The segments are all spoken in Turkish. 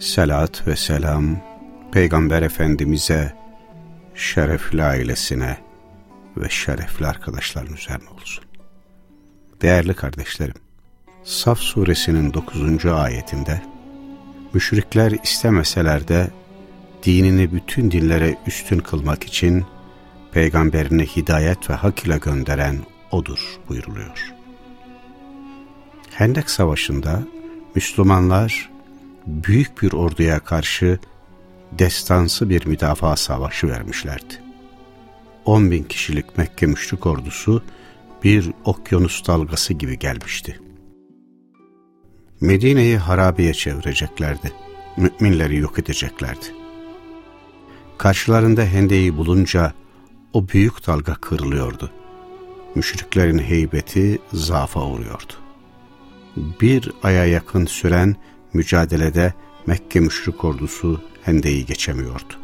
Selat ve selam Peygamber Efendimiz'e, şerefli ailesine ve şerefli arkadaşların üzerine olsun. Değerli kardeşlerim, Saf suresinin 9. ayetinde, müşrikler istemeseler de dinini bütün dinlere üstün kılmak için peygamberini hidayet ve hak ile gönderen O'dur buyuruluyor. Hendek Savaşı'nda Müslümanlar büyük bir orduya karşı destansı bir müdafaa savaşı vermişlerdi. 10 bin kişilik Mekke müşrik ordusu bir okyanus dalgası gibi gelmişti. Medine'yi harabeye çevireceklerdi. Müminleri yok edeceklerdi. Karşılarında hendeyi bulunca o büyük dalga kırılıyordu. Müşriklerin heybeti zaafa uğruyordu. Bir aya yakın süren mücadelede Mekke müşrik ordusu hendeyi geçemiyordu.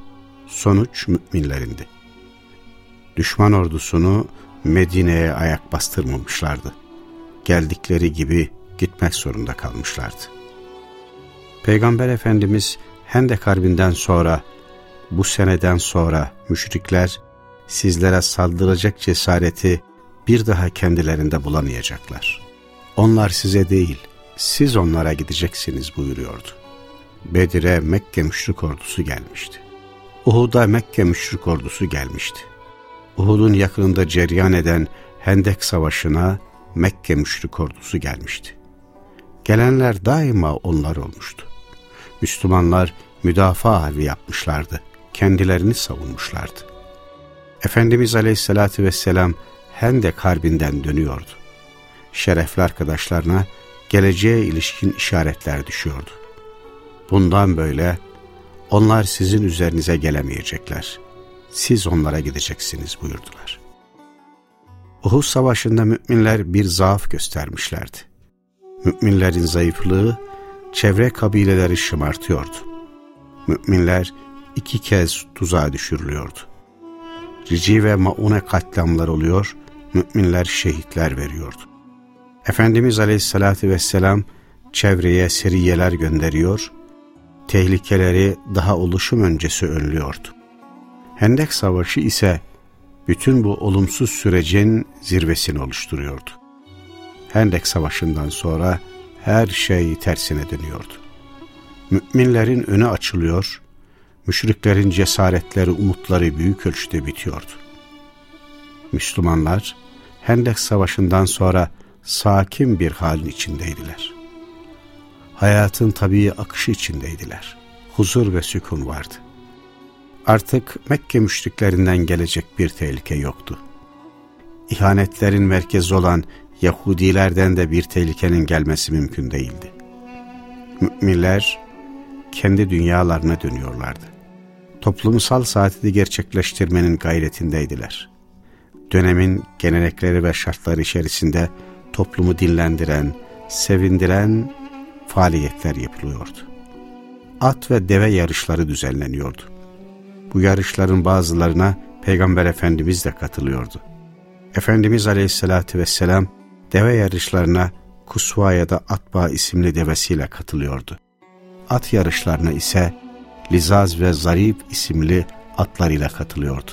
Sonuç müminlerindi. Düşman ordusunu Medine'ye ayak bastırmamışlardı. Geldikleri gibi gitmek zorunda kalmışlardı. Peygamber Efendimiz Hendek Harbi'nden sonra, bu seneden sonra müşrikler sizlere saldıracak cesareti bir daha kendilerinde bulamayacaklar. Onlar size değil, siz onlara gideceksiniz buyuruyordu. Bedir'e Mekke müşrik ordusu gelmişti. Uhud'a Mekke müşrik ordusu gelmişti. Uhud'un yakınında ceryan eden Hendek Savaşı'na Mekke müşrik ordusu gelmişti. Gelenler daima onlar olmuştu. Müslümanlar müdafaa harbi yapmışlardı. Kendilerini savunmuşlardı. Efendimiz Aleyhisselatü Vesselam Hendek Harbi'nden dönüyordu. Şerefli arkadaşlarına geleceğe ilişkin işaretler düşüyordu. Bundan böyle onlar sizin üzerinize gelemeyecekler. Siz onlara gideceksiniz buyurdular. Uhud Savaşı'nda müminler bir zaaf göstermişlerdi. Müminlerin zayıflığı çevre kabileleri şımartıyordu. Müminler iki kez tuzağa düşürülüyordu. Rici ve Maune katliamlar oluyor, müminler şehitler veriyordu. Efendimiz Aleyhisselatü Vesselam çevreye seriyeler gönderiyor, tehlikeleri daha oluşum öncesi önlüyordu. Hendek Savaşı ise bütün bu olumsuz sürecin zirvesini oluşturuyordu. Hendek Savaşı'ndan sonra her şey tersine dönüyordu. Müminlerin önü açılıyor, müşriklerin cesaretleri, umutları büyük ölçüde bitiyordu. Müslümanlar Hendek Savaşı'ndan sonra sakin bir halin içindeydiler. Hayatın tabii akışı içindeydiler. Huzur ve sükun vardı. Artık Mekke müşriklerinden gelecek bir tehlike yoktu. İhanetlerin merkezi olan Yahudilerden de bir tehlikenin gelmesi mümkün değildi. Müminler kendi dünyalarına dönüyorlardı. Toplumsal saati gerçekleştirmenin gayretindeydiler. Dönemin gelenekleri ve şartları içerisinde toplumu dinlendiren, sevindiren faaliyetler yapılıyordu. At ve deve yarışları düzenleniyordu. Bu yarışların bazılarına Peygamber Efendimiz de katılıyordu. Efendimiz Aleyhisselatü Vesselam deve yarışlarına Kusva ya da Atba isimli devesiyle katılıyordu. At yarışlarına ise Lizaz ve Zarip isimli atlarıyla katılıyordu.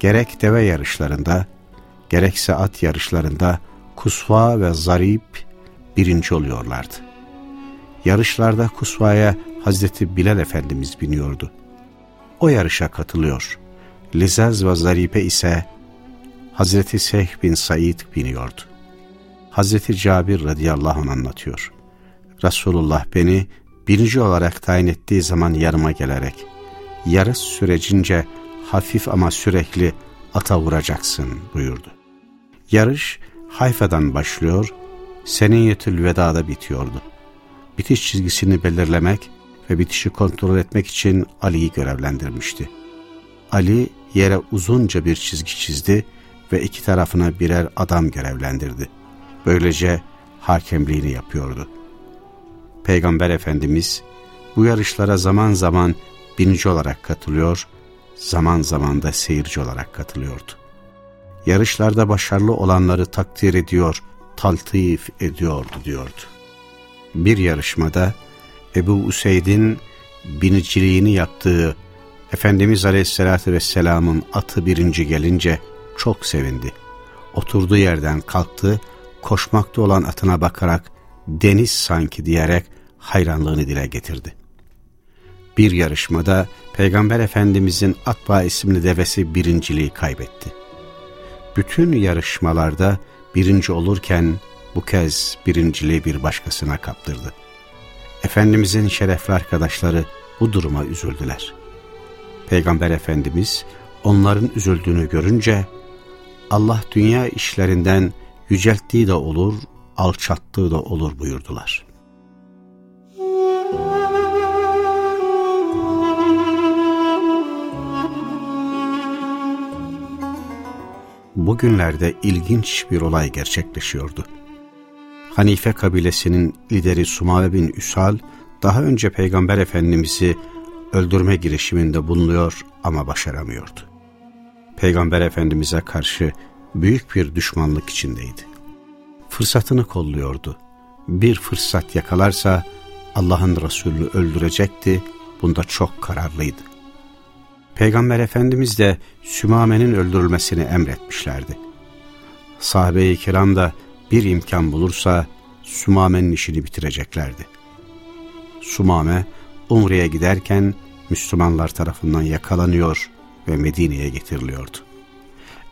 Gerek deve yarışlarında, gerekse at yarışlarında Kusva ve Zarip birinci oluyorlardı. Yarışlarda Kusva'ya Hazreti Bilal Efendimiz biniyordu. O yarışa katılıyor. Lizaz ve Zaripe ise Hazreti Seyh bin Said biniyordu. Hazreti Cabir radıyallahu anh anlatıyor. Resulullah beni birinci olarak tayin ettiği zaman yanıma gelerek yarış sürecince hafif ama sürekli ata vuracaksın buyurdu. Yarış Hayfa'dan başlıyor, Seniyetül Veda'da bitiyordu. Bitiş çizgisini belirlemek ve bitişi kontrol etmek için Ali'yi görevlendirmişti. Ali yere uzunca bir çizgi çizdi ve iki tarafına birer adam görevlendirdi. Böylece hakemliğini yapıyordu. Peygamber Efendimiz bu yarışlara zaman zaman binici olarak katılıyor, zaman zaman da seyirci olarak katılıyordu. Yarışlarda başarılı olanları takdir ediyor, taltif ediyordu diyordu. Bir yarışmada Ebu Useyd'in biniciliğini yaptığı Efendimiz Aleyhisselatü Vesselam'ın atı birinci gelince çok sevindi. Oturduğu yerden kalktı, koşmakta olan atına bakarak deniz sanki diyerek hayranlığını dile getirdi. Bir yarışmada Peygamber Efendimizin Atba isimli devesi birinciliği kaybetti. Bütün yarışmalarda birinci olurken bu kez birinciliği bir başkasına kaptırdı. Efendimizin şerefli arkadaşları bu duruma üzüldüler. Peygamber Efendimiz onların üzüldüğünü görünce Allah dünya işlerinden yücelttiği de olur, alçattığı da olur buyurdular. Bugünlerde ilginç bir olay gerçekleşiyordu. Hanife kabilesinin lideri Sumave bin Üsal daha önce Peygamber Efendimiz'i öldürme girişiminde bulunuyor ama başaramıyordu. Peygamber Efendimiz'e karşı büyük bir düşmanlık içindeydi. Fırsatını kolluyordu. Bir fırsat yakalarsa Allah'ın Resulü öldürecekti, bunda çok kararlıydı. Peygamber Efendimiz de Sümame'nin öldürülmesini emretmişlerdi. Sahabe-i kiram da bir imkan bulursa Sümame'nin işini bitireceklerdi. Sumame, Umre'ye giderken Müslümanlar tarafından yakalanıyor ve Medine'ye getiriliyordu.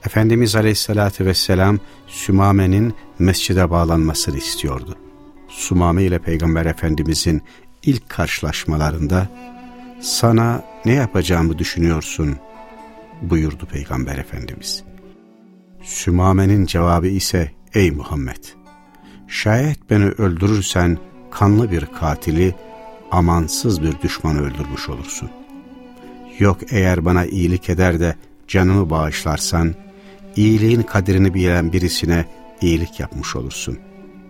Efendimiz Aleyhisselatü Vesselam Sümame'nin mescide bağlanmasını istiyordu. Sumame ile Peygamber Efendimizin ilk karşılaşmalarında sana ne yapacağımı düşünüyorsun buyurdu Peygamber Efendimiz. Sümame'nin cevabı ise ey Muhammed şayet beni öldürürsen kanlı bir katili amansız bir düşmanı öldürmüş olursun. Yok eğer bana iyilik eder de canımı bağışlarsan, iyiliğin kaderini bilen birisine iyilik yapmış olursun.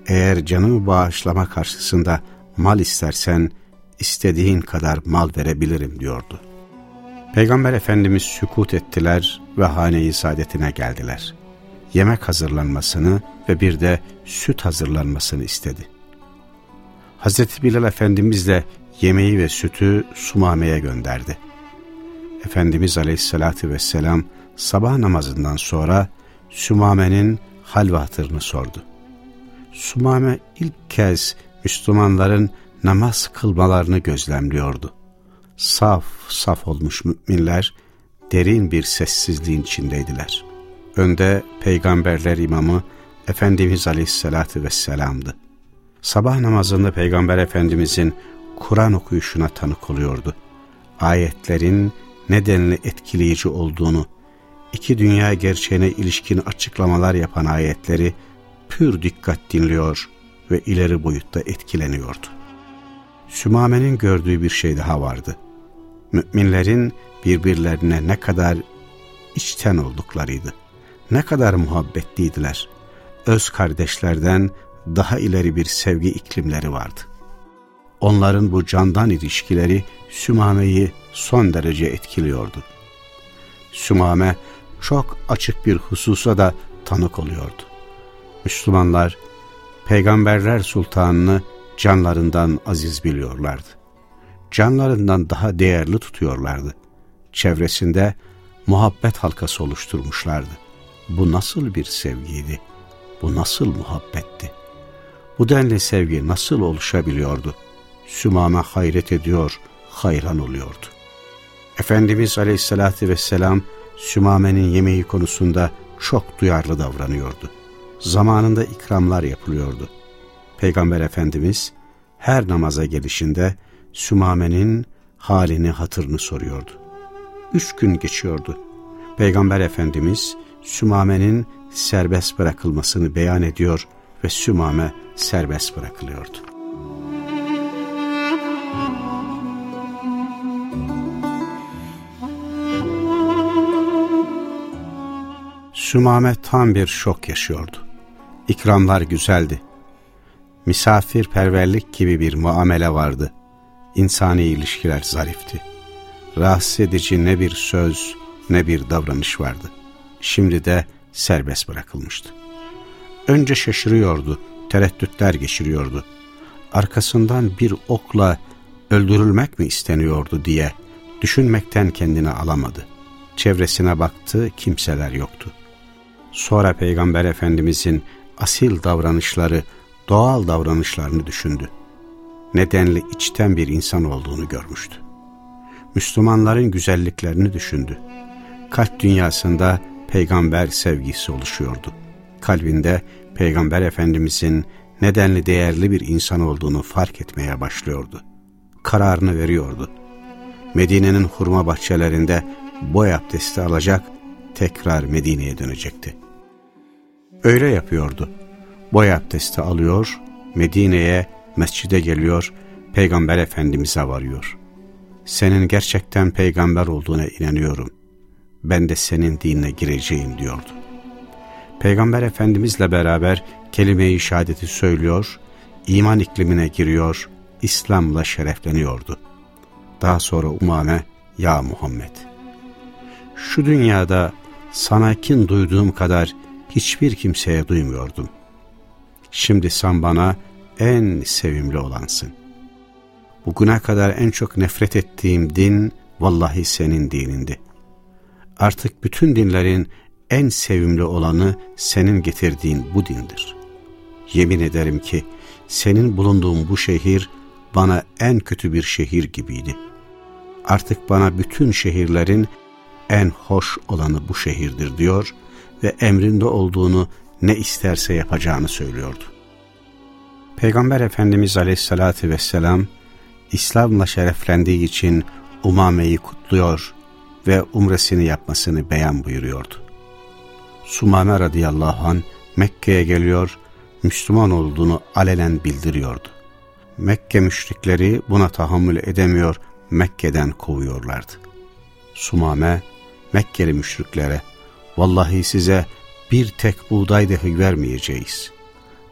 Eğer canımı bağışlama karşısında mal istersen, istediğin kadar mal verebilirim diyordu. Peygamber Efendimiz sükut ettiler ve hane-i saadetine geldiler. Yemek hazırlanmasını ve bir de süt hazırlanmasını istedi. Hazreti Bilal Efendimiz de yemeği ve sütü Sumame'ye gönderdi. Efendimiz Aleyhisselatü Vesselam sabah namazından sonra Sumame'nin hal ve hatırını sordu. Sumame ilk kez Müslümanların namaz kılmalarını gözlemliyordu. Saf saf olmuş müminler derin bir sessizliğin içindeydiler. Önde peygamberler imamı Efendimiz Aleyhisselatü Vesselam'dı sabah namazında Peygamber Efendimizin Kur'an okuyuşuna tanık oluyordu. Ayetlerin nedenli etkileyici olduğunu, iki dünya gerçeğine ilişkin açıklamalar yapan ayetleri pür dikkat dinliyor ve ileri boyutta etkileniyordu. Sümame'nin gördüğü bir şey daha vardı. Müminlerin birbirlerine ne kadar içten olduklarıydı. Ne kadar muhabbetliydiler. Öz kardeşlerden daha ileri bir sevgi iklimleri vardı. Onların bu candan ilişkileri Sümame'yi son derece etkiliyordu. Sümame çok açık bir hususa da tanık oluyordu. Müslümanlar Peygamberler Sultanını canlarından aziz biliyorlardı. Canlarından daha değerli tutuyorlardı. Çevresinde muhabbet halkası oluşturmuşlardı. Bu nasıl bir sevgiydi? Bu nasıl muhabbetti? Bu denli sevgi nasıl oluşabiliyordu? Sümame hayret ediyor, hayran oluyordu. Efendimiz Aleyhisselatü Vesselam Sümame'nin yemeği konusunda çok duyarlı davranıyordu. Zamanında ikramlar yapılıyordu. Peygamber Efendimiz her namaza gelişinde Sümame'nin halini hatırını soruyordu. Üç gün geçiyordu. Peygamber Efendimiz Sümame'nin serbest bırakılmasını beyan ediyor ve Sümame serbest bırakılıyordu. Sümame tam bir şok yaşıyordu. İkramlar güzeldi. Misafirperverlik gibi bir muamele vardı. İnsani ilişkiler zarifti. Rahatsız edici ne bir söz ne bir davranış vardı. Şimdi de serbest bırakılmıştı. Önce şaşırıyordu, tereddütler geçiriyordu. Arkasından bir okla öldürülmek mi isteniyordu diye düşünmekten kendini alamadı. Çevresine baktı, kimseler yoktu. Sonra Peygamber Efendimizin asil davranışları, doğal davranışlarını düşündü. Nedenli içten bir insan olduğunu görmüştü. Müslümanların güzelliklerini düşündü. Kalp dünyasında peygamber sevgisi oluşuyordu. Kalbinde Peygamber Efendimizin nedenli değerli bir insan olduğunu fark etmeye başlıyordu. Kararını veriyordu. Medine'nin hurma bahçelerinde boy abdesti alacak, tekrar Medine'ye dönecekti. Öyle yapıyordu. Boy abdesti alıyor, Medine'ye, mescide geliyor, Peygamber Efendimiz'e varıyor. Senin gerçekten peygamber olduğuna inanıyorum. Ben de senin dinine gireceğim diyordu. Peygamber Efendimizle beraber kelime-i şehadeti söylüyor, iman iklimine giriyor, İslam'la şerefleniyordu. Daha sonra Umame, ya Muhammed, şu dünyada sana kin duyduğum kadar hiçbir kimseye duymuyordum. Şimdi sen bana en sevimli olansın. Bugüne kadar en çok nefret ettiğim din vallahi senin dinindi. Artık bütün dinlerin en sevimli olanı senin getirdiğin bu dindir. Yemin ederim ki senin bulunduğun bu şehir bana en kötü bir şehir gibiydi. Artık bana bütün şehirlerin en hoş olanı bu şehirdir diyor ve emrinde olduğunu ne isterse yapacağını söylüyordu. Peygamber Efendimiz Aleyhisselatü Vesselam İslam'la şereflendiği için Umame'yi kutluyor ve umresini yapmasını beyan buyuruyordu. Sumame radıyallahu an Mekke'ye geliyor, Müslüman olduğunu alenen bildiriyordu. Mekke müşrikleri buna tahammül edemiyor, Mekke'den kovuyorlardı. Sumame, Mekkeli müşriklere, vallahi size bir tek buğday dahi vermeyeceğiz.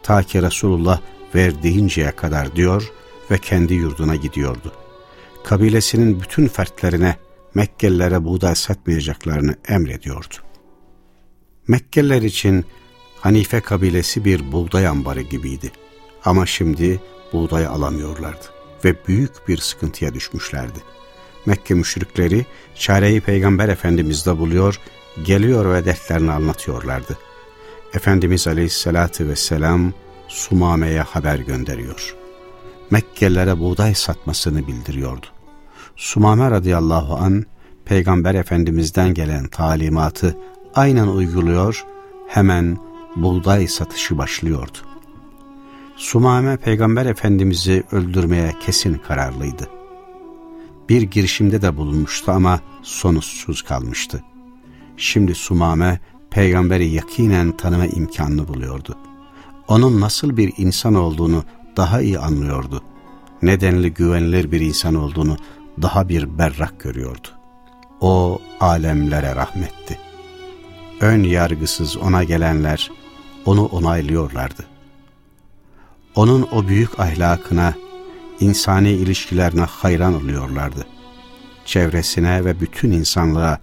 Ta ki Resulullah ver deyinceye kadar diyor ve kendi yurduna gidiyordu. Kabilesinin bütün fertlerine Mekkelilere buğday satmayacaklarını emrediyordu. Mekkeliler için Hanife kabilesi bir buğday ambarı gibiydi. Ama şimdi buğday alamıyorlardı ve büyük bir sıkıntıya düşmüşlerdi. Mekke müşrikleri çareyi Peygamber Efendimiz'de buluyor, geliyor ve dertlerini anlatıyorlardı. Efendimiz Aleyhisselatü Vesselam Sumame'ye haber gönderiyor. Mekkelilere buğday satmasını bildiriyordu. Sumame radıyallahu an Peygamber Efendimiz'den gelen talimatı aynen uyguluyor, hemen buğday satışı başlıyordu. Sumame Peygamber Efendimiz'i öldürmeye kesin kararlıydı. Bir girişimde de bulunmuştu ama sonuçsuz kalmıştı. Şimdi Sumame peygamberi yakinen tanıma imkanını buluyordu. Onun nasıl bir insan olduğunu daha iyi anlıyordu. Nedenli güvenilir bir insan olduğunu daha bir berrak görüyordu. O alemlere rahmetti. Ön yargısız ona gelenler onu onaylıyorlardı. Onun o büyük ahlakına, insani ilişkilerine hayran oluyorlardı. Çevresine ve bütün insanlığa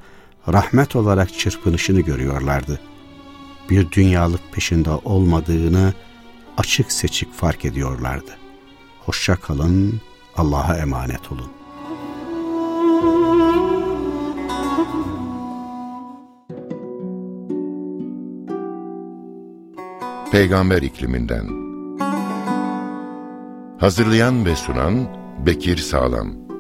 rahmet olarak çırpınışını görüyorlardı. Bir dünyalık peşinde olmadığını açık seçik fark ediyorlardı. Hoşça kalın, Allah'a emanet olun. Peygamber ikliminden Hazırlayan ve sunan Bekir Sağlam